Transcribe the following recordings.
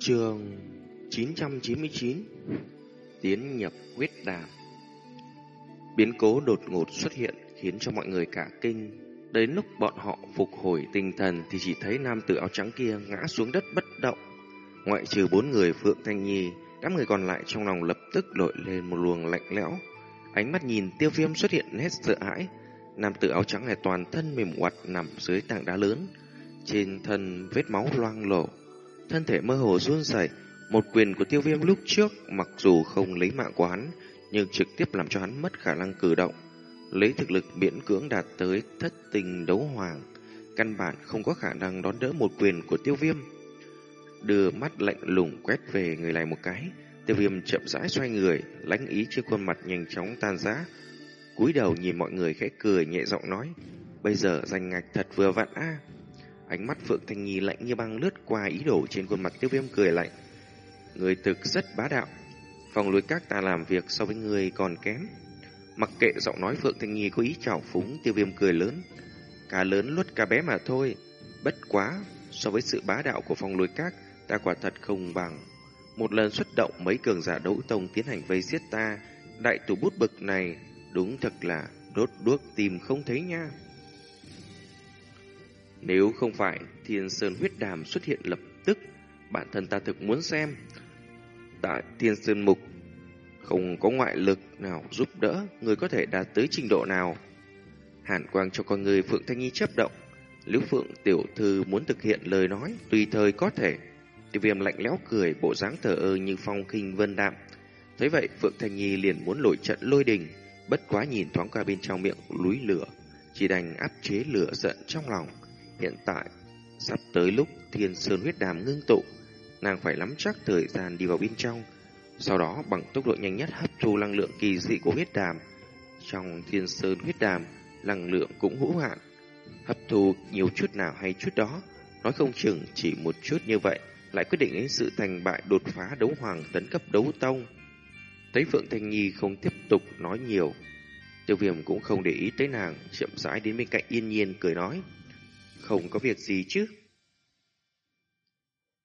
Trường 999 Tiến nhập huyết đàm Biến cố đột ngột xuất hiện khiến cho mọi người cả kinh. Đến lúc bọn họ phục hồi tinh thần thì chỉ thấy nam tử áo trắng kia ngã xuống đất bất động. Ngoại trừ bốn người Phượng Thanh Nhi, đám người còn lại trong lòng lập tức nổi lên một luồng lạnh lẽo. Ánh mắt nhìn tiêu viêm xuất hiện hết sợ hãi. Nam tử áo trắng này toàn thân mềm quặt nằm dưới tảng đá lớn. Trên thân vết máu loang lổ. Thân thể mơ hồ run rẩy. Một quyền của tiêu viêm lúc trước mặc dù không lấy mạng của hắn nhưng trực tiếp làm cho hắn mất khả năng cử động. Lấy thực lực miễn cưỡng đạt tới thất tình đấu hoàng, căn bản không có khả năng đón đỡ một quyền của tiêu viêm. Đưa mắt lạnh lùng quét về người này một cái, tiêu viêm chậm rãi xoay người, lãnh ý trên khuôn mặt nhanh chóng tan rã. cúi đầu nhìn mọi người khẽ cười nhẹ giọng nói, bây giờ giành ngạch thật vừa vặn a. Ánh mắt Phượng Thanh Nhi lạnh như băng lướt qua ý đồ trên khuôn mặt tiêu viêm cười lạnh. Người thực rất bá đạo, phòng lối các ta làm việc so với người còn kém. Mặc kệ giọng nói Phượng Thanh Nhi có ý trào phúng, tiêu viêm cười lớn. Cá lớn luất cá bé mà thôi. Bất quá, so với sự bá đạo của phòng lối các, ta quả thật không bằng. Một lần xuất động mấy cường giả đấu tông tiến hành vây giết ta, đại tù bút bực này đúng thật là đốt đuốc tìm không thấy nha. Nếu không phải thiên sơn huyết đàm xuất hiện lập tức, bản thân ta thực muốn xem. Tại thiên sơn mục không có ngoại lực nào giúp đỡ, người có thể đạt tới trình độ nào. Hàn quang cho con người Phượng Thanh Nhi chấp động. Liễu Phượng tiểu thư muốn thực hiện lời nói, tùy thời có thể. Tiêu viêm lạnh lẽo cười, bộ dáng thờ ơ như phong khinh vân đạm. Thấy vậy, Phượng Thanh Nhi liền muốn lội trận lôi đình, bất quá nhìn thoáng qua bên trong miệng núi lửa, chỉ đành áp chế lửa giận trong lòng. Hiện tại, sắp tới lúc thiên sơn huyết đàm ngưng tụ, nàng phải nắm chắc thời gian đi vào bên trong, sau đó bằng tốc độ nhanh nhất hấp thu năng lượng kỳ dị của huyết đàm. Trong thiên sơn huyết đàm, năng lượng cũng hữu hạn. Hấp thu nhiều chút nào hay chút đó, nói không chừng chỉ một chút như vậy, lại quyết định đến sự thành bại đột phá đấu hoàng tấn cấp đấu tông. Thấy Phượng Thanh Nhi không tiếp tục nói nhiều, tiêu viêm cũng không để ý tới nàng, chậm rãi đến bên cạnh yên nhiên cười nói. Không có việc gì chứ.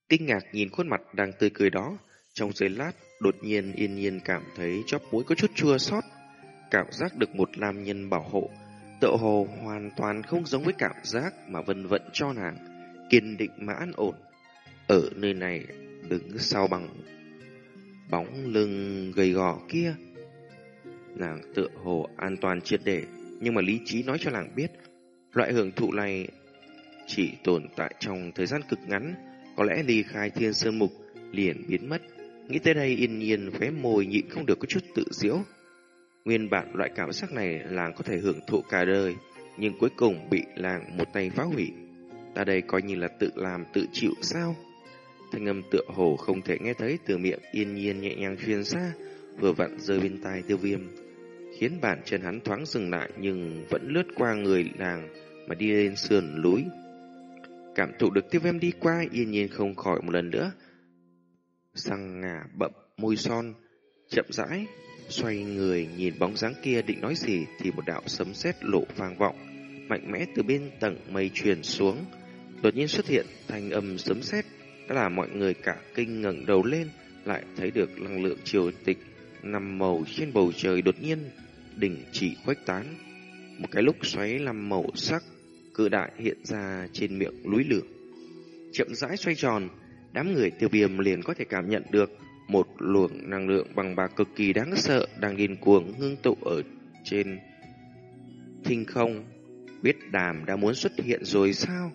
Kinh ngạc nhìn khuôn mặt đang tươi cười đó, trong giây lát Đột nhiên yên nhiên cảm thấy chóp mũi có chút chua xót. Cảm giác được một nam nhân bảo hộ Tựa hồ hoàn toàn không giống với cảm giác mà vân vận cho nàng Kiên định mà an ổn. Ở nơi này đứng sau bằng bóng lưng gầy gò kia. Nàng tựa hồ an toàn triệt để Nhưng mà lý trí nói cho nàng biết Loại hưởng thụ này chỉ tồn tại trong thời gian cực ngắn Có lẽ ly khai thiên sơn mục liền biến mất Nghĩ tới đây yên nhiên khóe môi nhịn không được có chút tự diễu. Nguyên bản loại cảm giác này làng có thể hưởng thụ cả đời, nhưng cuối cùng bị làng một tay phá hủy. Ta đây coi như là tự làm tự chịu sao? Thanh âm tựa hồ không thể nghe thấy từ miệng yên nhiên nhẹ nhàng truyền ra, vừa vặn rơi bên tai tiêu viêm, khiến bản chân hắn thoáng dừng lại nhưng vẫn lướt qua người làng mà đi lên sườn núi. Cảm thụ được tiêu viêm đi qua yên nhiên không khỏi một lần nữa, Sang ngả bậm môi son, chậm rãi, xoay người nhìn bóng dáng kia định nói gì thì một đạo sấm sét lộ vang vọng, mạnh mẽ từ bên tầng mây truyền xuống. Đột nhiên xuất hiện thanh âm sấm sét, đã làm mọi người cả kinh ngẩng đầu lên, lại thấy được năng lượng triều tịch nằm màu trên bầu trời đột nhiên đỉnh chỉ khuếch tán. Một cái lúc xoáy làm màu sắc cự đại hiện ra trên miệng núi lửa. Chậm rãi xoay tròn, đám người tiêu viêm liền có thể cảm nhận được một luồng năng lượng bằng bạc cực kỳ đáng sợ đang điên cuồng ngưng tụ ở trên thinh không. Biết đàm đã muốn xuất hiện rồi sao?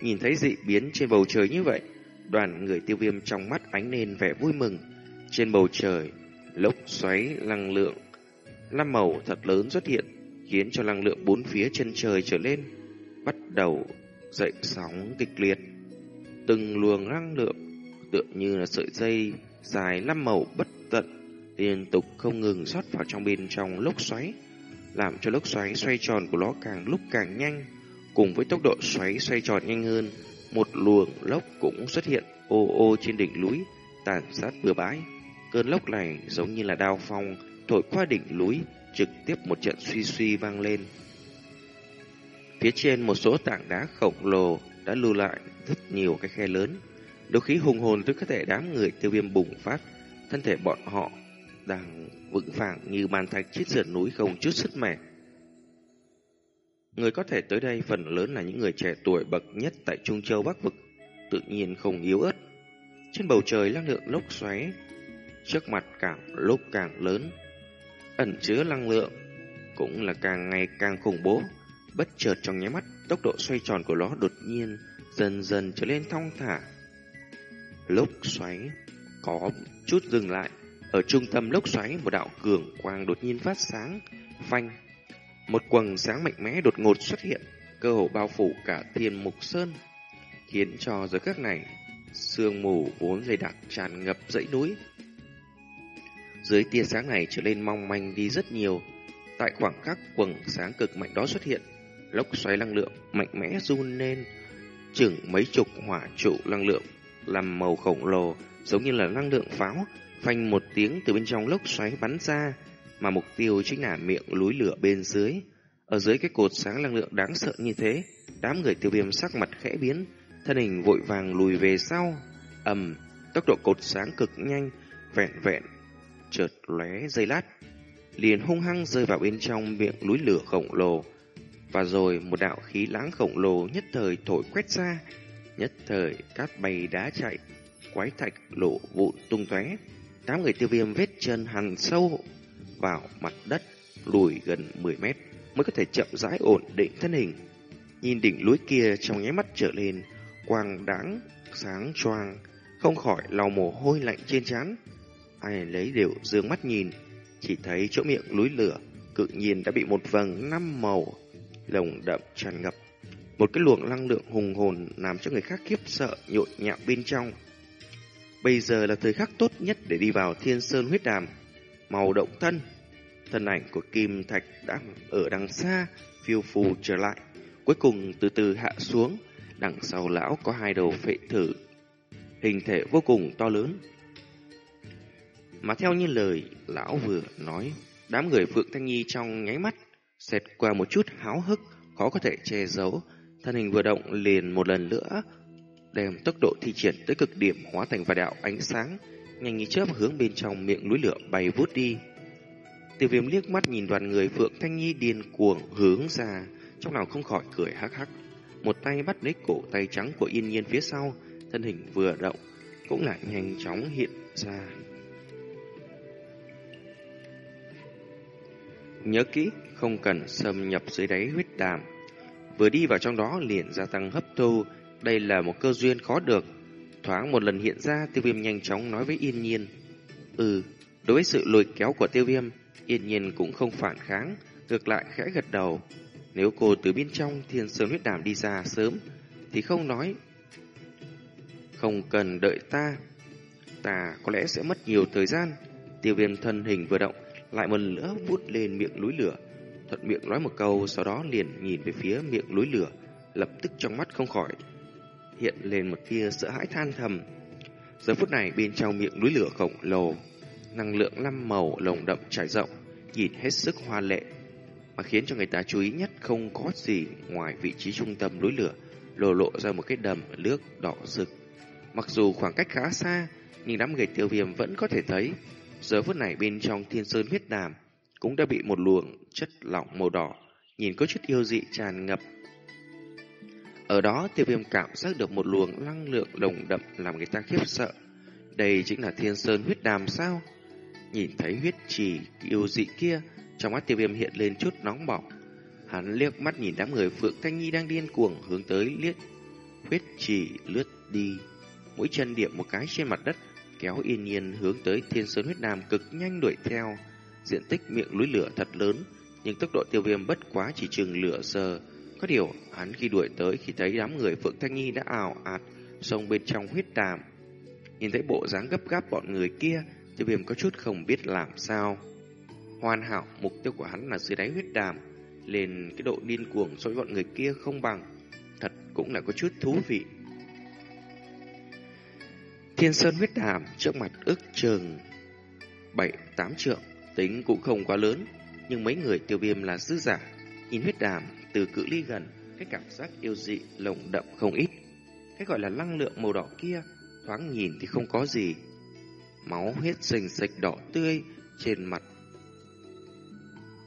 Nhìn thấy dị biến trên bầu trời như vậy, đoàn người tiêu viêm trong mắt ánh lên vẻ vui mừng. Trên bầu trời, lốc xoáy năng lượng, năm màu thật lớn xuất hiện, khiến cho năng lượng bốn phía chân trời trở lên, bắt đầu dậy sóng kịch liệt. Từng luồng năng lượng, tựa như là sợi dây dài năm màu bất tận, liên tục không ngừng rót vào trong bên trong lốc xoáy, làm cho lốc xoáy xoay tròn của nó càng lúc càng nhanh. Cùng với tốc độ xoáy xoay tròn nhanh hơn, một luồng lốc cũng xuất hiện ô ô trên đỉnh núi, tàn sát bừa bãi. Cơn lốc này giống như là đao phong thổi qua đỉnh núi, trực tiếp một trận suy suy vang lên phía trên một số tảng đá khổng lồ đã lưu lại rất nhiều cái khe lớn. Đôi khí hùng hồn từ cơ thể đám người tiêu viêm bùng phát, thân thể bọn họ đang vững vàng như bàn thạch trên sườn núi không chút sức mẻ. Người có thể tới đây phần lớn là những người trẻ tuổi bậc nhất tại Trung Châu Bắc Vực, tự nhiên không yếu ớt. Trên bầu trời năng lượng lốc xoáy, trước mặt càng lúc càng lớn, ẩn chứa năng lượng cũng là càng ngày càng khủng bố. Bất chợt trong nháy mắt, tốc độ xoay tròn của nó đột nhiên dần dần trở lên thong thả. Lốc xoáy có chút dừng lại, ở trung tâm lốc xoáy một đạo cường quang đột nhiên phát sáng, phanh. Một quầng sáng mạnh mẽ đột ngột xuất hiện, cơ hồ bao phủ cả thiên mục sơn, khiến cho giới các này sương mù vốn dày đặc tràn ngập dãy núi. Dưới tia sáng này trở lên mong manh đi rất nhiều. Tại khoảng khắc quầng sáng cực mạnh đó xuất hiện, lốc xoáy năng lượng mạnh mẽ run lên, chừng mấy chục hỏa trụ năng lượng làm màu khổng lồ, giống như là năng lượng pháo, phanh một tiếng từ bên trong lốc xoáy bắn ra, mà mục tiêu chính là miệng núi lửa bên dưới. Ở dưới cái cột sáng năng lượng đáng sợ như thế, đám người tiêu viêm sắc mặt khẽ biến, thân hình vội vàng lùi về sau. ầm, tốc độ cột sáng cực nhanh, vẹn vẹn chợt lóe dây lát, liền hung hăng rơi vào bên trong miệng núi lửa khổng lồ. Và rồi một đạo khí lãng khổng lồ nhất thời thổi quét ra, nhất thời cát bay đá chạy, quái thạch lộ vụn tung tóe. tám người tiêu viêm vết chân hằn sâu vào mặt đất, lùi gần 10 mét mới có thể chậm rãi ổn định thân hình. Nhìn đỉnh núi kia trong nháy mắt trở lên, quang đáng, sáng choang, không khỏi lau mồ hôi lạnh trên trán. Ai lấy đều dương mắt nhìn, chỉ thấy chỗ miệng núi lửa cự nhiên đã bị một vầng năm màu lồng đậm tràn ngập. Một cái luồng năng lượng hùng hồn làm cho người khác khiếp sợ nhộn nhạo bên trong. Bây giờ là thời khắc tốt nhất để đi vào thiên sơn huyết đàm. Màu động thân. Thân ảnh của Kim Thạch đang ở đằng xa, phiêu phù trở lại. Cuối cùng từ từ hạ xuống. Đằng sau lão có hai đầu phệ thử. Hình thể vô cùng to lớn. Mà theo như lời lão vừa nói, đám người Phượng Thanh Nhi trong nháy mắt, xẹt qua một chút háo hức, khó có thể che giấu. Thân hình vừa động liền một lần nữa đem tốc độ thi triển tới cực điểm hóa thành vài đạo ánh sáng, nhanh như chớp hướng bên trong miệng núi lửa bay vút đi. Tiêu viêm liếc mắt nhìn đoàn người Phượng Thanh Nhi điên cuồng hướng ra, trong lòng không khỏi cười hắc hắc. Một tay bắt lấy cổ tay trắng của yên nhiên phía sau, thân hình vừa động, cũng lại nhanh chóng hiện ra. Nhớ kỹ, không cần xâm nhập dưới đáy huyết đàm. Vừa đi vào trong đó liền gia tăng hấp thu, đây là một cơ duyên khó được. Thoáng một lần hiện ra, tiêu viêm nhanh chóng nói với yên nhiên. Ừ, đối với sự lôi kéo của tiêu viêm, yên nhiên cũng không phản kháng, ngược lại khẽ gật đầu. Nếu cô từ bên trong thiên sơn huyết đàm đi ra sớm, thì không nói. Không cần đợi ta, ta có lẽ sẽ mất nhiều thời gian. Tiêu viêm thân hình vừa động, lại một lần nữa vút lên miệng núi lửa. Thuận miệng nói một câu, sau đó liền nhìn về phía miệng núi lửa, lập tức trong mắt không khỏi hiện lên một tia sợ hãi than thầm. Giờ phút này bên trong miệng núi lửa khổng lồ, năng lượng năm màu lồng đậm trải rộng, nhìn hết sức hoa lệ, mà khiến cho người ta chú ý nhất không có gì ngoài vị trí trung tâm núi lửa, lộ lộ ra một cái đầm nước đỏ rực. Mặc dù khoảng cách khá xa, nhưng đám người tiêu viêm vẫn có thể thấy, giờ phút này bên trong thiên sơn huyết đàm cũng đã bị một luồng chất lỏng màu đỏ, nhìn có chút yêu dị tràn ngập ở đó tiêu viêm cảm giác được một luồng năng lượng đồng đậm làm người ta khiếp sợ. Đây chính là thiên sơn huyết đàm sao? Nhìn thấy huyết trì yêu dị kia, trong mắt tiêu viêm hiện lên chút nóng bỏng. Hắn liếc mắt nhìn đám người Phượng Thanh Nhi đang điên cuồng hướng tới liếc huyết trì lướt đi. Mũi chân điểm một cái trên mặt đất, kéo yên nhiên hướng tới thiên sơn huyết đàm cực nhanh đuổi theo. Diện tích miệng núi lửa thật lớn, nhưng tốc độ tiêu viêm bất quá chỉ chừng lửa giờ có điều, hắn khi đuổi tới khi thấy đám người Phượng Thanh Nhi đã ảo ạt xông bên trong huyết đàm. Nhìn thấy bộ dáng gấp gáp bọn người kia, tiêu viêm có chút không biết làm sao. Hoàn hảo, mục tiêu của hắn là dưới đáy huyết đàm, lên cái độ điên cuồng so với bọn người kia không bằng. Thật cũng là có chút thú vị. Thiên Sơn huyết đàm trước mặt ước chừng bảy tám trượng, tính cũng không quá lớn, nhưng mấy người tiêu viêm là dư giả. Nhìn huyết đàm từ cự ly gần, cái cảm giác yêu dị lồng đậm không ít. Cái gọi là năng lượng màu đỏ kia, thoáng nhìn thì không có gì. Máu huyết sình sạch đỏ tươi trên mặt.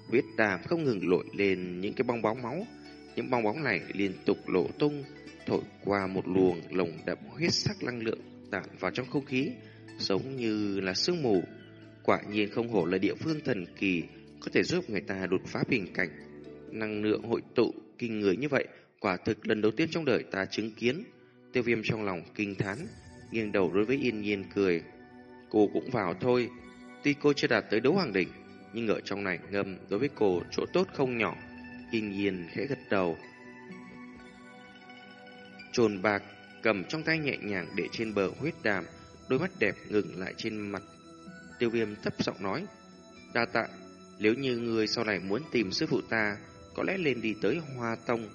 Huyết đàm không ngừng lội lên những cái bong bóng máu. Những bong bóng này liên tục lộ tung, thổi qua một luồng lồng đậm huyết sắc năng lượng tản vào trong không khí, giống như là sương mù. Quả nhiên không hổ là địa phương thần kỳ, có thể giúp người ta đột phá bình cảnh. Năng lượng hội tụ kinh người như vậy, quả thực lần đầu tiên trong đời ta chứng kiến. Tiêu viêm trong lòng kinh thán, nghiêng đầu đối với yên nhiên cười. Cô cũng vào thôi, tuy cô chưa đạt tới đấu hoàng đỉnh, nhưng ở trong này ngâm đối với cô chỗ tốt không nhỏ. Yên nhiên khẽ gật đầu. Trồn bạc cầm trong tay nhẹ nhàng để trên bờ huyết đàm, đôi mắt đẹp ngừng lại trên mặt. Tiêu viêm thấp giọng nói, đa tạ, nếu như người sau này muốn tìm sư phụ ta, có lẽ lên đi tới Hoa Tông.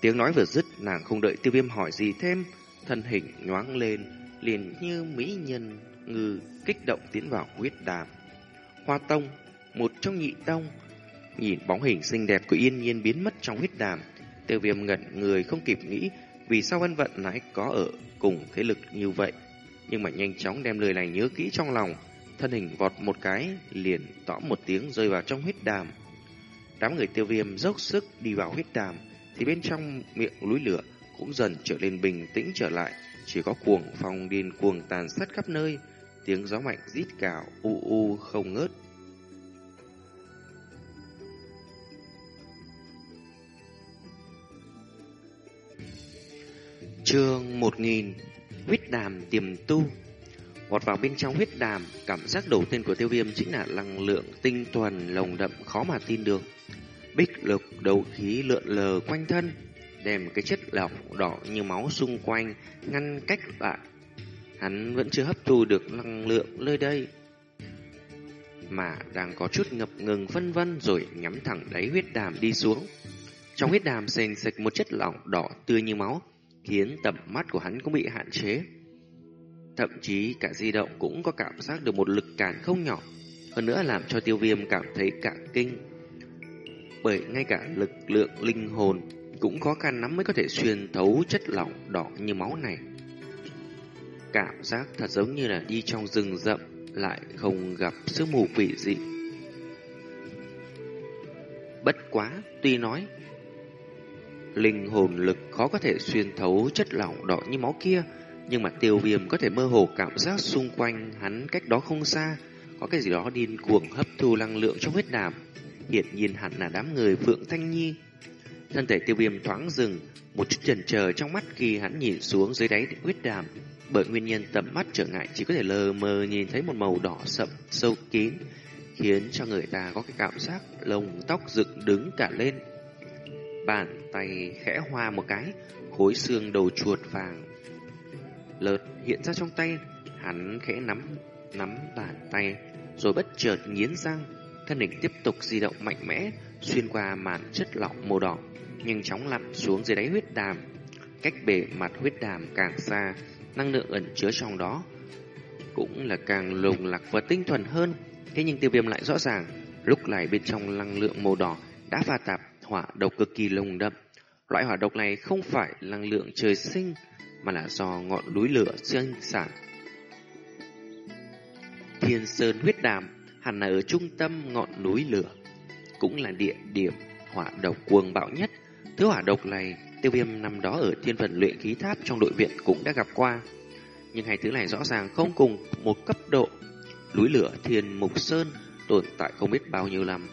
Tiếng nói vừa dứt, nàng không đợi tiêu viêm hỏi gì thêm, thân hình nhoáng lên, liền như mỹ nhân ngư kích động tiến vào huyết đàm. Hoa Tông, một trong nhị tông, nhìn bóng hình xinh đẹp của yên nhiên biến mất trong huyết đàm, tiêu viêm ngẩn người không kịp nghĩ vì sao ân vận nãy có ở cùng thế lực như vậy. Nhưng mà nhanh chóng đem lời này nhớ kỹ trong lòng, thân hình vọt một cái, liền tõ một tiếng rơi vào trong huyết đàm. Đám người tiêu viêm dốc sức đi vào huyết đàm, thì bên trong miệng núi lửa cũng dần trở nên bình tĩnh trở lại, chỉ có cuồng phong điên cuồng tàn sát khắp nơi, tiếng gió mạnh rít cào u u không ngớt. Chương 1000 Huyết đàm tiềm tu Vọt vào bên trong huyết đàm, cảm giác đầu tiên của tiêu viêm chính là năng lượng tinh thuần lồng đậm khó mà tin được. Bích lực đầu khí lượn lờ quanh thân, đem cái chất lỏng đỏ như máu xung quanh, ngăn cách lại. Hắn vẫn chưa hấp thu được năng lượng nơi đây, mà đang có chút ngập ngừng phân vân rồi nhắm thẳng đáy huyết đàm đi xuống. Trong huyết đàm sền sạch một chất lỏng đỏ tươi như máu, khiến tầm mắt của hắn cũng bị hạn chế. Thậm chí cả di động cũng có cảm giác được một lực cản không nhỏ, hơn nữa làm cho tiêu viêm cảm thấy cả kinh. Bởi ngay cả lực lượng linh hồn cũng khó khăn lắm mới có thể xuyên thấu chất lỏng đỏ như máu này. Cảm giác thật giống như là đi trong rừng rậm lại không gặp sương mù quỷ dị. Bất quá, tuy nói linh hồn lực khó có thể xuyên thấu chất lỏng đỏ như máu kia, nhưng mà tiêu viêm có thể mơ hồ cảm giác xung quanh hắn cách đó không xa, có cái gì đó điên cuồng hấp thu năng lượng trong huyết đàm. Hiện nhiên hẳn là đám người Phượng Thanh Nhi. Thân thể tiêu viêm thoáng dừng, một chút chần chờ trong mắt khi hắn nhìn xuống dưới đáy huyết đàm. Bởi nguyên nhân tầm mắt trở ngại chỉ có thể lờ mờ nhìn thấy một màu đỏ sậm sâu kín, khiến cho người ta có cái cảm giác lông tóc dựng đứng cả lên. Bàn tay khẽ hoa một cái, khối xương đầu chuột vàng lợt hiện ra trong tay, hắn khẽ nắm nắm bàn tay, rồi bất chợt nghiến răng, thân hình tiếp tục di động mạnh mẽ xuyên qua màn chất lỏng màu đỏ, nhanh chóng lặn xuống dưới đáy huyết đàm. Cách bề mặt huyết đàm càng xa, năng lượng ẩn chứa trong đó cũng là càng lùng lạc và tinh thuần hơn. Thế nhưng tiêu viêm lại rõ ràng, lúc này bên trong năng lượng màu đỏ đã pha tạp hỏa độc cực kỳ lồng đậm. Loại hỏa độc này không phải năng lượng trời sinh, mà là do ngọn núi lửa sinh sản. Thiên Sơn huyết đàm hẳn là ở trung tâm ngọn núi lửa, cũng là địa điểm hỏa độc cuồng bạo nhất. Thứ hỏa độc này, tiêu viêm năm đó ở thiên phần luyện khí tháp trong đội viện cũng đã gặp qua. Nhưng hai thứ này rõ ràng không cùng một cấp độ. Núi lửa thiên mục sơn tồn tại không biết bao nhiêu năm.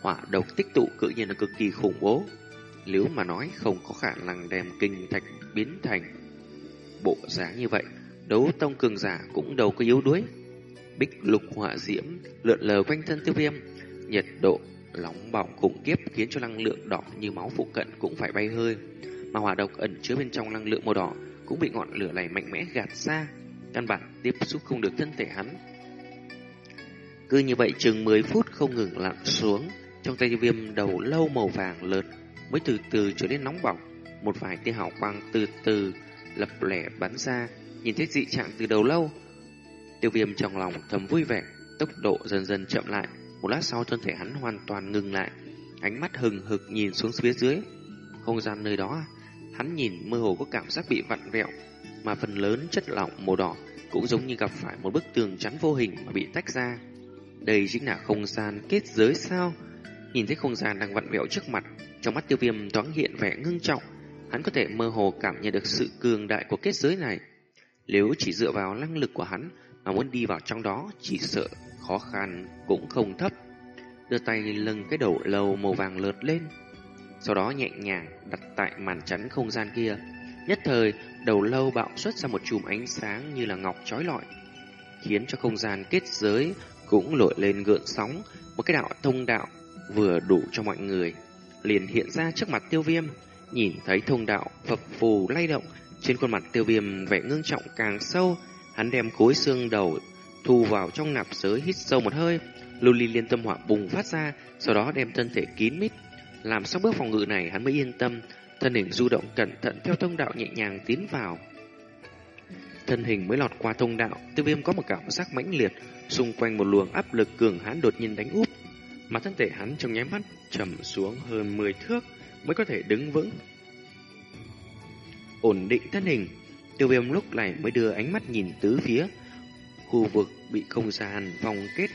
Hỏa độc tích tụ cự nhiên là cực kỳ khủng bố. Nếu mà nói không có khả năng đem kinh thạch biến thành bộ dáng như vậy, đấu tông cường giả cũng đâu có yếu đuối. Bích lục hỏa diễm lượn lờ quanh thân tiêu viêm, nhiệt độ nóng bỏng khủng khiếp khiến cho năng lượng đỏ như máu phụ cận cũng phải bay hơi, mà hỏa độc ẩn chứa bên trong năng lượng màu đỏ cũng bị ngọn lửa này mạnh mẽ gạt ra, căn bản tiếp xúc không được thân thể hắn. Cứ như vậy chừng 10 phút không ngừng lặn xuống, trong tay tiêu viêm đầu lâu màu vàng lợt mới từ từ trở nên nóng bỏng, một vài tia hào quang từ từ lập lẻ bắn ra, nhìn thấy dị trạng từ đầu lâu. Tiêu viêm trong lòng thầm vui vẻ, tốc độ dần dần chậm lại. Một lát sau thân thể hắn hoàn toàn ngừng lại, ánh mắt hừng hực nhìn xuống phía dưới. Không gian nơi đó, hắn nhìn mơ hồ có cảm giác bị vặn vẹo. mà phần lớn chất lỏng màu đỏ cũng giống như gặp phải một bức tường chắn vô hình mà bị tách ra. Đây chính là không gian kết giới sao? Nhìn thấy không gian đang vặn vẹo trước mặt, trong mắt tiêu viêm thoáng hiện vẻ ngưng trọng, hắn có thể mơ hồ cảm nhận được sự cường đại của kết giới này. Nếu chỉ dựa vào năng lực của hắn mà muốn đi vào trong đó, chỉ sợ khó khăn cũng không thấp. Đưa tay lưng cái đầu lâu màu vàng lượt lên, sau đó nhẹ nhàng đặt tại màn chắn không gian kia. Nhất thời, đầu lâu bạo xuất ra một chùm ánh sáng như là ngọc trói lọi, khiến cho không gian kết giới cũng nổi lên gợn sóng, một cái đạo thông đạo vừa đủ cho mọi người, liền hiện ra trước mặt tiêu viêm, nhìn thấy thông đạo phập phù lay động, trên khuôn mặt tiêu viêm vẻ ngưng trọng càng sâu, hắn đem cối xương đầu thu vào trong nạp giới hít sâu một hơi, lưu ly liên tâm hỏa bùng phát ra, sau đó đem thân thể kín mít. Làm xong bước phòng ngự này, hắn mới yên tâm, thân hình du động cẩn thận theo thông đạo nhẹ nhàng tiến vào. Thân hình mới lọt qua thông đạo, tiêu viêm có một cảm giác mãnh liệt, xung quanh một luồng áp lực cường hãn đột nhiên đánh úp mà thân thể hắn trong nháy mắt trầm xuống hơn 10 thước mới có thể đứng vững. Ổn định thân hình, tiêu viêm lúc này mới đưa ánh mắt nhìn tứ phía. Khu vực bị không gian vòng kết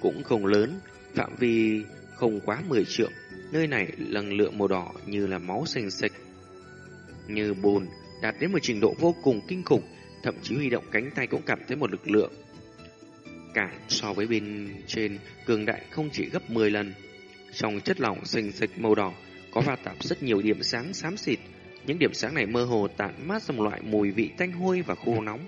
cũng không lớn, phạm vi không quá 10 trượng. Nơi này lần lượng màu đỏ như là máu xanh sạch, như bùn, đạt đến một trình độ vô cùng kinh khủng, thậm chí huy động cánh tay cũng cảm thấy một lực lượng cả so với bên trên cường đại không chỉ gấp 10 lần. Trong chất lỏng xanh xịch màu đỏ có va tạp rất nhiều điểm sáng xám xịt. Những điểm sáng này mơ hồ tản mát ra một loại mùi vị tanh hôi và khô nóng.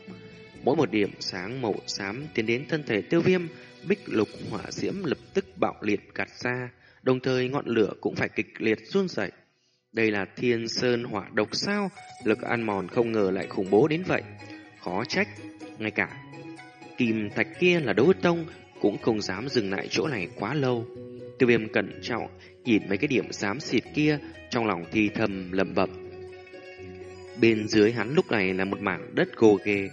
Mỗi một điểm sáng màu xám tiến đến thân thể tiêu viêm, bích lục hỏa diễm lập tức bạo liệt gạt ra, đồng thời ngọn lửa cũng phải kịch liệt run rẩy. Đây là thiên sơn hỏa độc sao, lực ăn mòn không ngờ lại khủng bố đến vậy. Khó trách, ngay cả kim thạch kia là đấu tông cũng không dám dừng lại chỗ này quá lâu. Tiêu viêm cẩn trọng nhìn mấy cái điểm xám xịt kia trong lòng thi thầm lẩm bẩm. Bên dưới hắn lúc này là một mảng đất gồ ghề,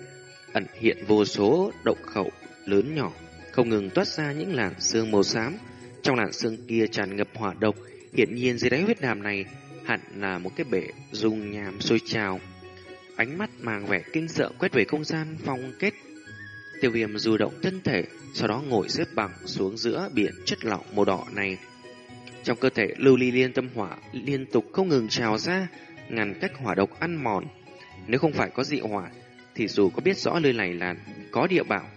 ẩn hiện vô số động khẩu lớn nhỏ, không ngừng toát ra những làn xương màu xám. Trong làn xương kia tràn ngập hỏa độc, hiển nhiên dưới đáy huyết đàm này hẳn là một cái bể dung nhàm sôi trào. Ánh mắt mang vẻ kinh sợ quét về không gian phong kết Tiêu viêm du động thân thể, sau đó ngồi xếp bằng xuống giữa biển chất lỏng màu đỏ này. Trong cơ thể lưu ly liên tâm hỏa liên tục không ngừng trào ra, ngăn cách hỏa độc ăn mòn. Nếu không phải có dị hỏa, thì dù có biết rõ nơi này là có địa bảo,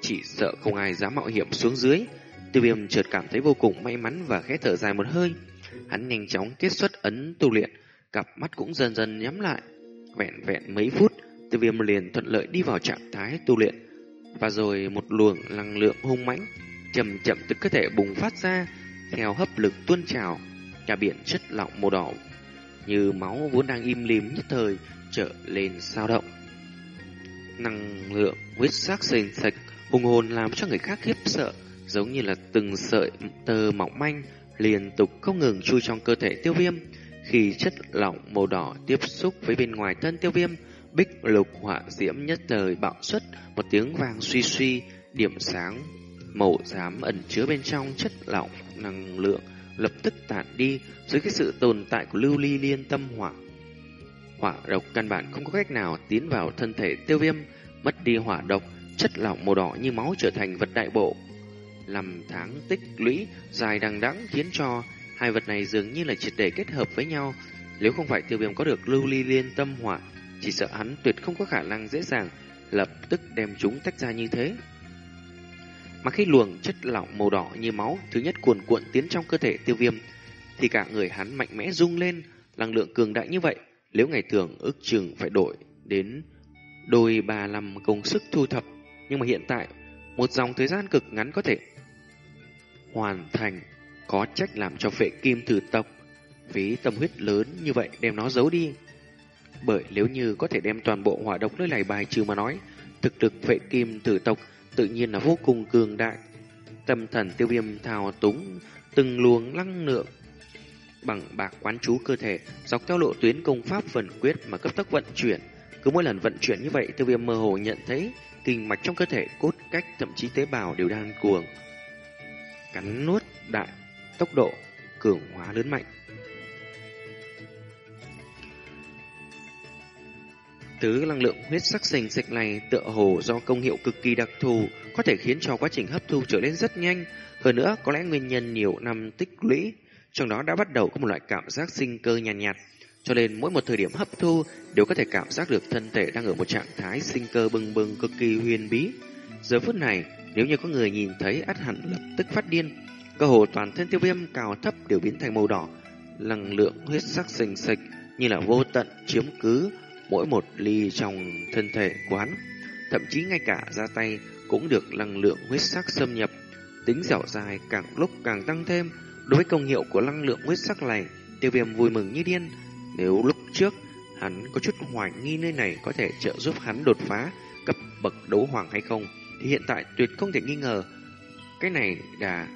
chỉ sợ không ai dám mạo hiểm xuống dưới. Tiêu viêm chợt cảm thấy vô cùng may mắn và khẽ thở dài một hơi. Hắn nhanh chóng kết xuất ấn tu luyện, cặp mắt cũng dần dần nhắm lại. Vẹn vẹn mấy phút, tiêu viêm liền thuận lợi đi vào trạng thái tu luyện và rồi một luồng năng lượng hung mãnh, chậm chậm từ cơ thể bùng phát ra, theo hấp lực tuôn trào, cả biển chất lỏng màu đỏ như máu vốn đang im lìm nhất thời trở lên sao động. Năng lượng huyết sắc sền sạch hùng hồn làm cho người khác khiếp sợ, giống như là từng sợi tơ mỏng manh liên tục không ngừng chui trong cơ thể tiêu viêm, khi chất lỏng màu đỏ tiếp xúc với bên ngoài thân tiêu viêm Bích lục họa diễm nhất thời bạo xuất một tiếng vang suy suy, điểm sáng màu xám ẩn chứa bên trong chất lỏng năng lượng lập tức tản đi dưới cái sự tồn tại của lưu ly liên tâm hỏa. Hỏa độc căn bản không có cách nào tiến vào thân thể tiêu viêm, mất đi hỏa độc, chất lỏng màu đỏ như máu trở thành vật đại bộ. Làm tháng tích lũy dài đằng đẵng khiến cho hai vật này dường như là triệt để kết hợp với nhau. Nếu không phải tiêu viêm có được lưu ly liên tâm hỏa, chỉ sợ hắn tuyệt không có khả năng dễ dàng lập tức đem chúng tách ra như thế. Mà khi luồng chất lỏng màu đỏ như máu thứ nhất cuồn cuộn tiến trong cơ thể tiêu viêm, thì cả người hắn mạnh mẽ rung lên, năng lượng cường đại như vậy, nếu ngày thường ước chừng phải đổi đến đôi ba năm công sức thu thập, nhưng mà hiện tại, một dòng thời gian cực ngắn có thể hoàn thành, có trách làm cho phệ kim thử tộc, phí tâm huyết lớn như vậy đem nó giấu đi. Bởi nếu như có thể đem toàn bộ hỏa độc nơi này bài trừ mà nói, thực lực vệ kim tử tộc tự nhiên là vô cùng cường đại. Tâm thần tiêu viêm thao túng, từng luồng năng lượng bằng bạc quán chú cơ thể, dọc theo lộ tuyến công pháp phần quyết mà cấp tốc vận chuyển. Cứ mỗi lần vận chuyển như vậy, tiêu viêm mơ hồ nhận thấy kinh mạch trong cơ thể, cốt cách, thậm chí tế bào đều đang cuồng. Cắn nuốt đại, tốc độ, cường hóa lớn mạnh. Thứ năng lượng huyết sắc sền sạch này tựa hồ do công hiệu cực kỳ đặc thù, có thể khiến cho quá trình hấp thu trở nên rất nhanh. Hơn nữa, có lẽ nguyên nhân nhiều năm tích lũy, trong đó đã bắt đầu có một loại cảm giác sinh cơ nhàn nhạt, nhạt. Cho nên mỗi một thời điểm hấp thu đều có thể cảm giác được thân thể đang ở một trạng thái sinh cơ bừng bừng cực kỳ huyền bí. Giờ phút này, nếu như có người nhìn thấy ắt hẳn lập tức phát điên, cơ hồ toàn thân tiêu viêm cao thấp đều biến thành màu đỏ, năng lượng huyết sắc sình sịch như là vô tận chiếm cứ mỗi một ly trong thân thể của hắn. Thậm chí ngay cả ra tay cũng được năng lượng huyết sắc xâm nhập, tính dẻo dài càng lúc càng tăng thêm. Đối với công hiệu của năng lượng huyết sắc này, tiêu viêm vui mừng như điên. Nếu lúc trước hắn có chút hoài nghi nơi này có thể trợ giúp hắn đột phá cấp bậc đấu hoàng hay không, thì hiện tại tuyệt không thể nghi ngờ. Cái này là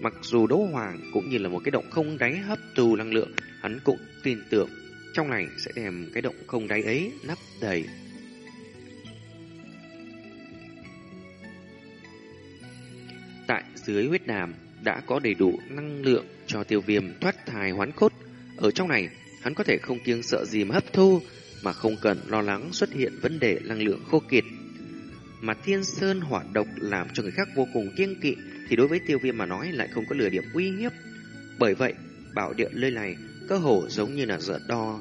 mặc dù đấu hoàng cũng như là một cái động không đáy hấp thu năng lượng, hắn cũng tin tưởng trong này sẽ đem cái động không đáy ấy nắp đầy. Tại dưới huyết đàm đã có đầy đủ năng lượng cho tiêu viêm thoát thai hoán cốt. Ở trong này, hắn có thể không kiêng sợ gì mà hấp thu, mà không cần lo lắng xuất hiện vấn đề năng lượng khô kiệt. Mà thiên sơn hỏa độc làm cho người khác vô cùng kiêng kỵ, thì đối với tiêu viêm mà nói lại không có lửa điểm uy hiếp. Bởi vậy, bảo địa nơi này cơ hồ giống như là giở đo.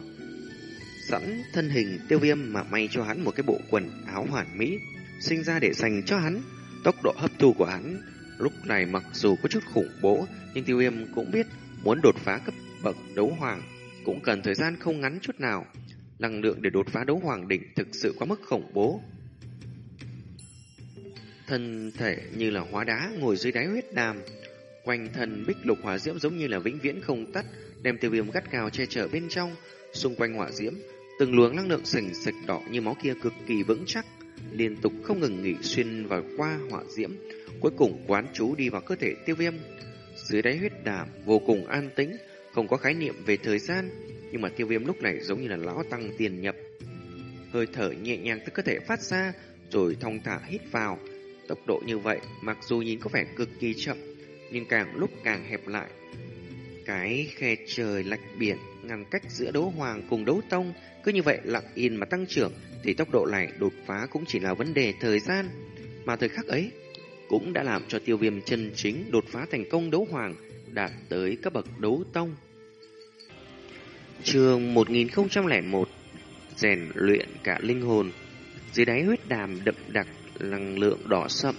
Sẵn thân hình tiêu viêm mà may cho hắn một cái bộ quần áo hoàn mỹ, sinh ra để dành cho hắn, tốc độ hấp thu của hắn. Lúc này mặc dù có chút khủng bố, nhưng tiêu viêm cũng biết muốn đột phá cấp bậc đấu hoàng cũng cần thời gian không ngắn chút nào. Năng lượng để đột phá đấu hoàng đỉnh thực sự quá mức khủng bố. Thân thể như là hóa đá ngồi dưới đáy huyết đàm, quanh thân bích lục hỏa diễm giống như là vĩnh viễn không tắt đem tiêu viêm gắt gào che chở bên trong. Xung quanh hỏa diễm, từng luồng năng lượng sình sạch đỏ như máu kia cực kỳ vững chắc, liên tục không ngừng nghỉ xuyên vào qua hỏa diễm, cuối cùng quán chú đi vào cơ thể tiêu viêm. Dưới đáy huyết đàm vô cùng an tĩnh, không có khái niệm về thời gian, nhưng mà tiêu viêm lúc này giống như là lão tăng tiền nhập. Hơi thở nhẹ nhàng từ cơ thể phát ra, rồi thong thả hít vào. Tốc độ như vậy, mặc dù nhìn có vẻ cực kỳ chậm, nhưng càng lúc càng hẹp lại, cái khe trời lạch biển ngăn cách giữa đấu hoàng cùng đấu tông cứ như vậy, lặng yên mà tăng trưởng, thì tốc độ này đột phá cũng chỉ là vấn đề thời gian. Mà thời khắc ấy cũng đã làm cho tiêu viêm chân chính đột phá thành công đấu hoàng, đạt tới cấp bậc đấu tông. Trường 1001 rèn luyện cả linh hồn dưới đáy huyết đàm đậm đặc, năng lượng đỏ sậm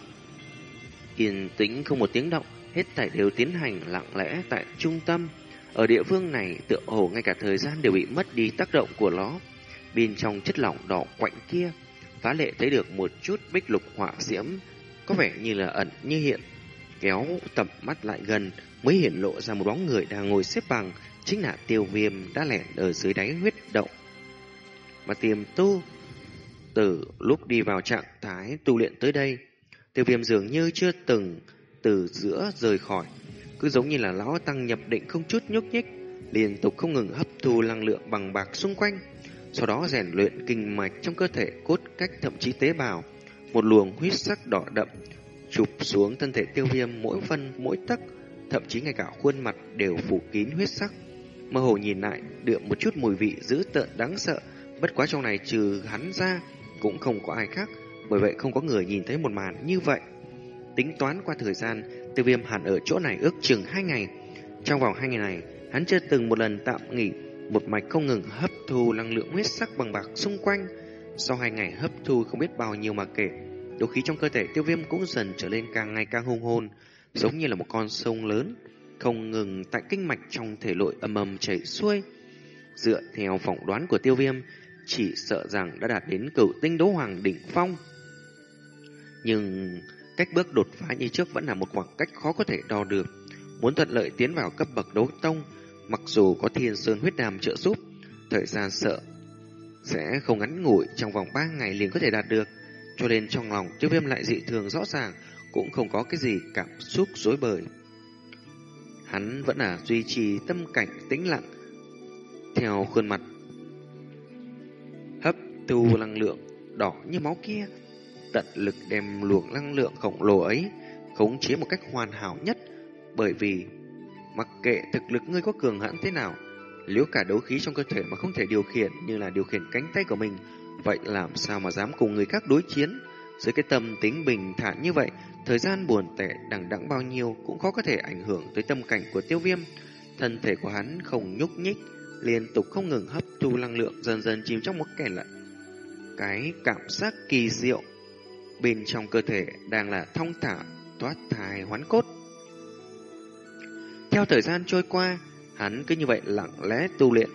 yên tĩnh không một tiếng động hết thảy đều tiến hành lặng lẽ tại trung tâm. Ở địa phương này, tựa hồ ngay cả thời gian đều bị mất đi tác động của nó. Bên trong chất lỏng đỏ quạnh kia, phá lệ thấy được một chút bích lục họa diễm, có vẻ như là ẩn như hiện. Kéo tầm mắt lại gần, mới hiện lộ ra một bóng người đang ngồi xếp bằng, chính là tiêu viêm đã lẻn ở dưới đáy huyết động. Mà tiềm tu, từ lúc đi vào trạng thái tu luyện tới đây, tiêu viêm dường như chưa từng từ giữa rời khỏi, cứ giống như là lão tăng nhập định không chút nhúc nhích, liên tục không ngừng hấp thu năng lượng bằng bạc xung quanh, sau đó rèn luyện kinh mạch trong cơ thể cốt cách thậm chí tế bào, một luồng huyết sắc đỏ đậm chụp xuống thân thể tiêu viêm mỗi phân mỗi tấc, thậm chí ngay cả khuôn mặt đều phủ kín huyết sắc. Mơ hồ nhìn lại, đượm một chút mùi vị dữ tợn đáng sợ, bất quá trong này trừ hắn ra cũng không có ai khác, bởi vậy không có người nhìn thấy một màn như vậy. Tính toán qua thời gian, tiêu viêm hẳn ở chỗ này ước chừng hai ngày. Trong vòng hai ngày này, hắn chưa từng một lần tạm nghỉ, một mạch không ngừng hấp thu năng lượng huyết sắc bằng bạc xung quanh. Sau hai ngày hấp thu không biết bao nhiêu mà kể, đấu khí trong cơ thể tiêu viêm cũng dần trở lên càng ngày càng hung hồn, giống như là một con sông lớn, không ngừng tại kinh mạch trong thể nội âm ầm chảy xuôi. Dựa theo phỏng đoán của tiêu viêm, chỉ sợ rằng đã đạt đến cửu tinh đấu hoàng đỉnh phong. Nhưng Cách bước đột phá như trước vẫn là một khoảng cách khó có thể đo được. Muốn thuận lợi tiến vào cấp bậc đấu tông, mặc dù có thiên sơn huyết đàm trợ giúp, thời gian sợ sẽ không ngắn ngủi trong vòng 3 ngày liền có thể đạt được. Cho nên trong lòng tiêu viêm lại dị thường rõ ràng, cũng không có cái gì cảm xúc dối bời. Hắn vẫn là duy trì tâm cảnh tĩnh lặng, theo khuôn mặt hấp thu năng lượng đỏ như máu kia tận lực đem luồng năng lượng khổng lồ ấy khống chế một cách hoàn hảo nhất, bởi vì mặc kệ thực lực ngươi có cường hãn thế nào, nếu cả đấu khí trong cơ thể mà không thể điều khiển như là điều khiển cánh tay của mình, Vậy làm sao mà dám cùng người khác đối chiến? Dưới cái tâm tính bình thản như vậy, thời gian buồn tẻ đằng đẵng bao nhiêu cũng khó có thể ảnh hưởng tới tâm cảnh của tiêu viêm. Thân thể của hắn không nhúc nhích, liên tục không ngừng hấp thu năng lượng dần dần chìm trong một kẻ lạnh. Cái cảm giác kỳ diệu bên trong cơ thể đang là thong thả toát thai hoán cốt. Theo thời gian trôi qua, hắn cứ như vậy lặng lẽ tu luyện,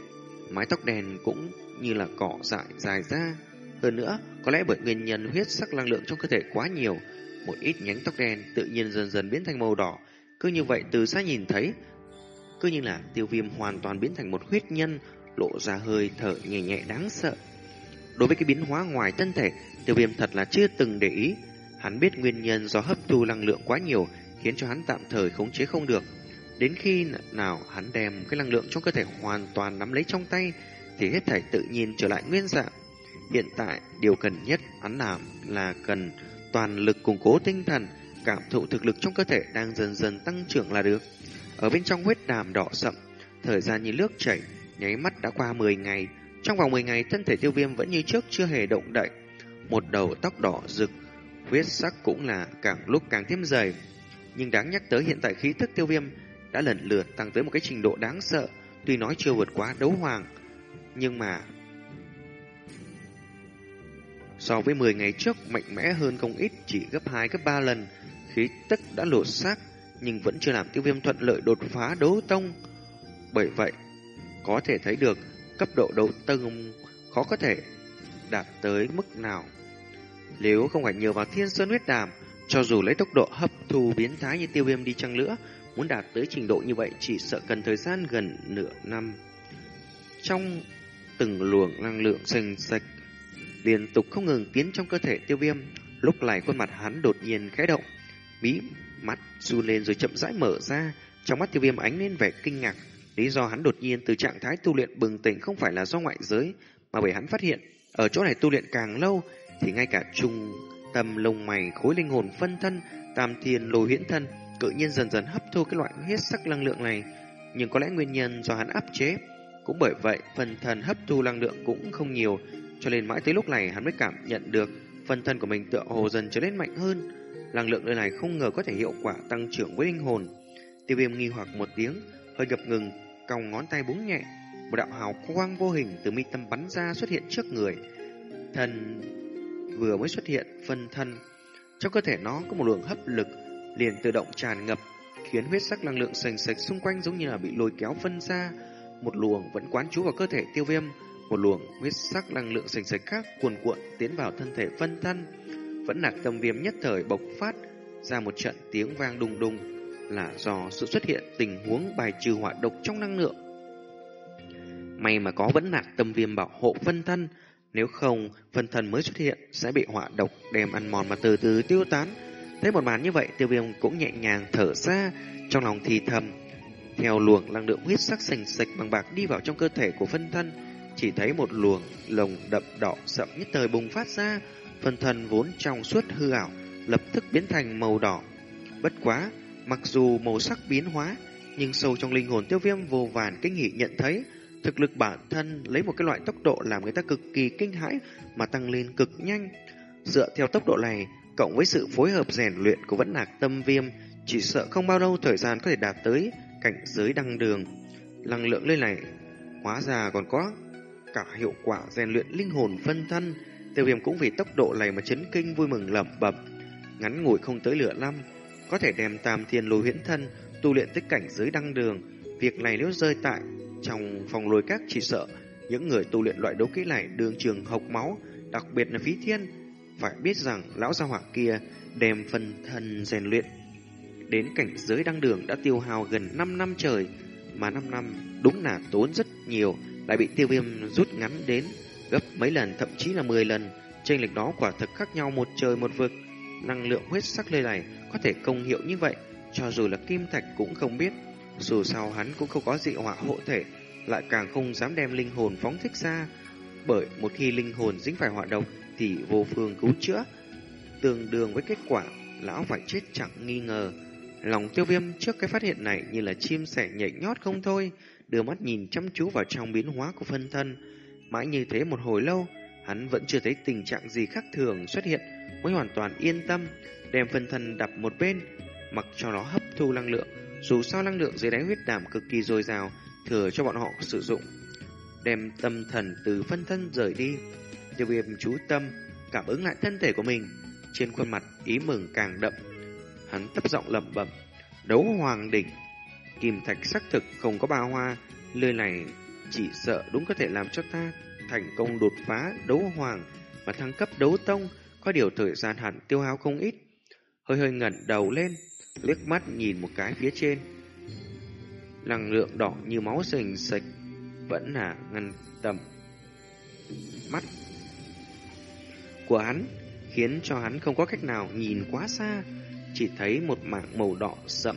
mái tóc đen cũng như là cỏ dại dài ra. Hơn nữa, có lẽ bởi nguyên nhân huyết sắc năng lượng trong cơ thể quá nhiều, một ít nhánh tóc đen tự nhiên dần dần biến thành màu đỏ. Cứ như vậy từ xa nhìn thấy, cứ như là tiêu viêm hoàn toàn biến thành một huyết nhân, lộ ra hơi thở nhẹ nhẹ đáng sợ. Đối với cái biến hóa ngoài thân thể, tiêu viêm thật là chưa từng để ý. Hắn biết nguyên nhân do hấp thu năng lượng quá nhiều khiến cho hắn tạm thời khống chế không được. Đến khi nào hắn đem cái năng lượng trong cơ thể hoàn toàn nắm lấy trong tay thì hết thảy tự nhiên trở lại nguyên dạng. Hiện tại, điều cần nhất hắn làm là cần toàn lực củng cố tinh thần, cảm thụ thực lực trong cơ thể đang dần dần tăng trưởng là được. Ở bên trong huyết đàm đỏ sậm, thời gian như nước chảy, nháy mắt đã qua 10 ngày. Trong vòng 10 ngày, thân thể tiêu viêm vẫn như trước chưa hề động đậy. Một đầu tóc đỏ rực, huyết sắc cũng là càng lúc càng thêm dày. Nhưng đáng nhắc tới hiện tại khí thức tiêu viêm đã lần lượt tăng tới một cái trình độ đáng sợ, tuy nói chưa vượt quá đấu hoàng, nhưng mà so với 10 ngày trước mạnh mẽ hơn không ít chỉ gấp 2 gấp 3 lần, khí tức đã lột xác nhưng vẫn chưa làm tiêu viêm thuận lợi đột phá đấu tông. Bởi vậy, có thể thấy được cấp độ đấu tông khó có thể đạt tới mức nào. Nếu không phải nhờ vào thiên sơn huyết đàm, cho dù lấy tốc độ hấp thu biến thái như tiêu viêm đi chăng nữa, muốn đạt tới trình độ như vậy chỉ sợ cần thời gian gần nửa năm. Trong từng luồng năng lượng sành sạch liên tục không ngừng tiến trong cơ thể tiêu viêm, lúc này khuôn mặt hắn đột nhiên khẽ động, mí mắt run lên rồi chậm rãi mở ra, trong mắt tiêu viêm ánh lên vẻ kinh ngạc. Lý do hắn đột nhiên từ trạng thái tu luyện bừng tỉnh không phải là do ngoại giới, mà bởi hắn phát hiện, ở chỗ này tu luyện càng lâu, thì ngay cả trung tâm lông mày khối linh hồn phân thân, tam thiên lôi huyễn thân, cự nhiên dần dần hấp thu cái loại huyết sắc năng lượng này. Nhưng có lẽ nguyên nhân do hắn áp chế, cũng bởi vậy phần thân hấp thu năng lượng cũng không nhiều, cho nên mãi tới lúc này hắn mới cảm nhận được phần thân của mình tựa hồ dần trở nên mạnh hơn. Năng lượng nơi này không ngờ có thể hiệu quả tăng trưởng với linh hồn. Tiêu viêm nghi hoặc một tiếng, hơi gập ngừng, cong ngón tay búng nhẹ. Một đạo hào quang vô hình từ mi tâm bắn ra xuất hiện trước người. Thần vừa mới xuất hiện phân thân. Trong cơ thể nó có một luồng hấp lực liền tự động tràn ngập, khiến huyết sắc năng lượng sành sạch xung quanh giống như là bị lôi kéo phân ra. Một luồng vẫn quán trú vào cơ thể tiêu viêm, một luồng huyết sắc năng lượng sành sạch khác cuồn cuộn tiến vào thân thể phân thân vẫn nạc tâm viêm nhất thời bộc phát ra một trận tiếng vang đùng đùng là do sự xuất hiện tình huống bài trừ hỏa độc trong năng lượng. May mà có vẫn nạc tâm viêm bảo hộ phân thân, nếu không phân thân mới xuất hiện sẽ bị hỏa độc đem ăn mòn mà từ từ tiêu tán. Thấy một màn như vậy, tiêu viêm cũng nhẹ nhàng thở ra, trong lòng thì thầm. Theo luồng năng lượng huyết sắc sành sạch bằng bạc đi vào trong cơ thể của phân thân, chỉ thấy một luồng lồng đậm đỏ sậm nhất thời bùng phát ra, phân thân vốn trong suốt hư ảo, lập tức biến thành màu đỏ. Bất quá, mặc dù màu sắc biến hóa, nhưng sâu trong linh hồn tiêu viêm vô vàn kinh hỉ nhận thấy, thực lực bản thân lấy một cái loại tốc độ làm người ta cực kỳ kinh hãi mà tăng lên cực nhanh. Dựa theo tốc độ này, cộng với sự phối hợp rèn luyện của vẫn nạc tâm viêm, chỉ sợ không bao lâu thời gian có thể đạt tới cảnh giới đăng đường. Năng lượng lên này, hóa ra còn có cả hiệu quả rèn luyện linh hồn phân thân, Tiêu viêm cũng vì tốc độ này mà chấn kinh vui mừng lẩm bẩm Ngắn ngủi không tới lửa năm có thể đem tam thiên lôi huyễn thân Tu luyện tới cảnh giới đăng đường Việc này nếu rơi tại Trong phòng lôi các chỉ sợ, Những người tu luyện loại đấu kỹ này đường trường hộc máu, Đặc biệt là phí thiên, Phải biết rằng lão gia hỏa kia Đem phần thân rèn luyện Đến cảnh giới đăng đường đã tiêu hao gần 5 năm trời, Mà 5 năm đúng là tốn rất nhiều, Lại bị tiêu viêm rút ngắn đến gấp mấy lần, thậm chí là 10 lần. Chênh lệch đó quả thực khác nhau một trời một vực. Năng lượng huyết sắc lây này có thể công hiệu như vậy, cho dù là kim thạch cũng không biết. Dù sao hắn cũng không có dị họa hộ thể, lại càng không dám đem linh hồn phóng thích ra. Bởi một khi linh hồn dính phải họa độc thì vô phương cứu chữa. Tương đương với kết quả, lão phải chết chẳng nghi ngờ. Lòng tiêu viêm trước cái phát hiện này như là chim sẻ nhảy nhót không thôi, đưa mắt nhìn chăm chú vào trong biến hóa của phân thân. Mãi như thế một hồi lâu, hắn vẫn chưa thấy tình trạng gì khác thường xuất hiện, mới hoàn toàn yên tâm, đem phân thân đặt một bên, mặc cho nó hấp thu năng lượng. Dù sao năng lượng dưới đáy huyết đàm cực kỳ dồi dào, thừa cho bọn họ sử dụng. Đem tâm thần từ phân thân rời đi, tiêu viêm chú tâm, cảm ứng lại thân thể của mình. Trên khuôn mặt ý mừng càng đậm, hắn thấp giọng lẩm bẩm, đấu hoàng đỉnh. Kim thạch xác thực không có ba hoa, lời này chỉ sợ đúng có thể làm cho ta thành công đột phá đấu hoàng và thăng cấp đấu tông, có điều thời gian hẳn tiêu hao không ít. Hơi hơi ngẩn đầu lên, liếc mắt nhìn một cái phía trên. Năng lượng đỏ như máu sình sạch, vẫn là ngăn tầm mắt của hắn, khiến cho hắn không có cách nào nhìn quá xa, chỉ thấy một mảng màu đỏ sậm.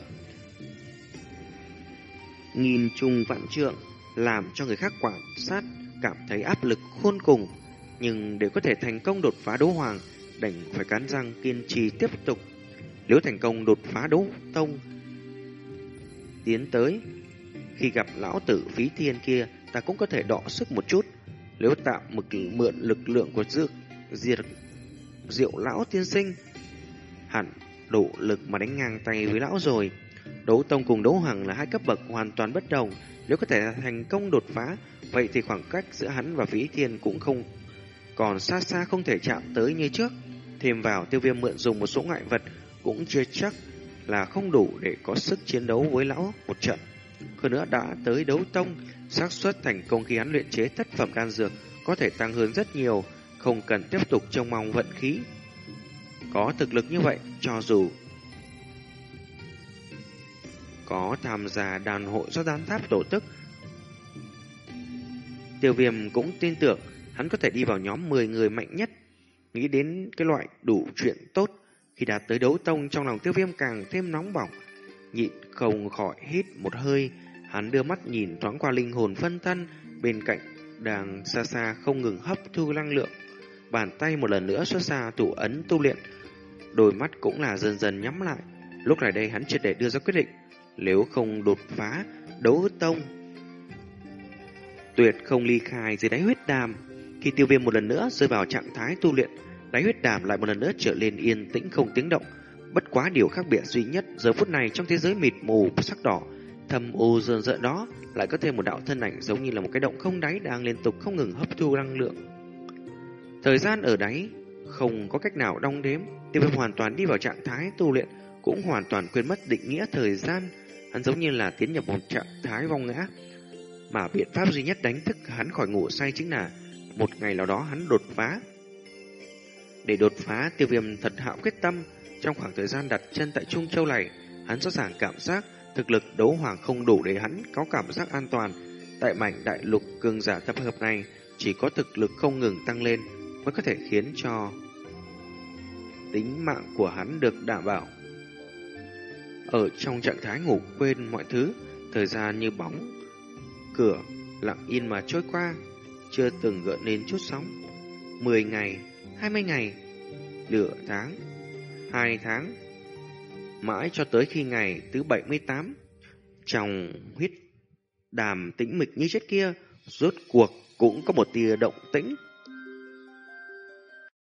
Nhìn trùng vạn trượng, làm cho người khác quan sát cảm thấy áp lực khôn cùng, nhưng để có thể thành công đột phá đấu hoàng, đành phải cắn răng kiên trì tiếp tục. Nếu thành công đột phá đấu tông, tiến tới, khi gặp lão tử phí thiên kia, ta cũng có thể đọ sức một chút. Nếu tạo một mượn lực lượng của dược diệt diệu lão tiên sinh, hẳn đủ lực mà đánh ngang tay với lão rồi. Đấu tông cùng đấu hằng là hai cấp bậc hoàn toàn bất đồng, nếu có thể thành công đột phá, vậy thì khoảng cách giữa hắn và phí Thiên cũng không còn xa xa không thể chạm tới như trước. Thêm vào tiêu viêm mượn dùng một số ngoại vật cũng chưa chắc là không đủ để có sức chiến đấu với lão một trận. Hơn nữa đã tới đấu tông, xác suất thành công khi hắn luyện chế thất phẩm đan dược có thể tăng hơn rất nhiều, không cần tiếp tục trông mong vận khí. Có thực lực như vậy, cho dù có tham gia đàn hội do đan tháp tổ chức. Tiêu viêm cũng tin tưởng hắn có thể đi vào nhóm 10 người mạnh nhất. Nghĩ đến cái loại đủ chuyện tốt, khi đạt tới đấu tông trong lòng tiêu viêm càng thêm nóng bỏng. Nhịn không khỏi hít một hơi, hắn đưa mắt nhìn thoáng qua linh hồn phân thân, bên cạnh đang xa xa không ngừng hấp thu năng lượng. Bàn tay một lần nữa xuất ra tủ ấn tu luyện, đôi mắt cũng là dần dần nhắm lại. Lúc này đây hắn triệt để đưa ra quyết định, nếu không đột phá, đấu tông. Tuyệt không ly khai dưới đáy huyết đàm. Khi tiêu viêm một lần nữa rơi vào trạng thái tu luyện, đáy huyết đàm lại một lần nữa trở lên yên tĩnh không tiếng động. Bất quá điều khác biệt duy nhất giờ phút này trong thế giới mịt mù sắc đỏ, thầm ô dần dợn đó lại có thêm một đạo thân ảnh giống như là một cái động không đáy đang liên tục không ngừng hấp thu năng lượng. Thời gian ở đáy không có cách nào đong đếm, tiêu viêm hoàn toàn đi vào trạng thái tu luyện, cũng hoàn toàn quên mất định nghĩa thời gian, Hắn giống như là tiến nhập một trạng thái vong ngã. Mà biện pháp duy nhất đánh thức hắn khỏi ngủ say chính là một ngày nào đó hắn đột phá. Để đột phá, tiêu viêm thật hạo quyết tâm. Trong khoảng thời gian đặt chân tại Trung Châu này, hắn rõ ràng cảm giác thực lực đấu hoàng không đủ để hắn có cảm giác an toàn. Tại mảnh đại lục cường giả tập hợp này, chỉ có thực lực không ngừng tăng lên mới có thể khiến cho tính mạng của hắn được đảm bảo. Ở trong trạng thái ngủ quên mọi thứ, thời gian như bóng, cửa lặng yên mà trôi qua, chưa từng gợn lên chút sóng. Mười ngày, hai mươi ngày, nửa tháng, hai tháng, mãi cho tới khi ngày thứ bảy mươi tám trong huyết đàm tĩnh mịch như chết kia, rốt cuộc cũng có một tia động tĩnh.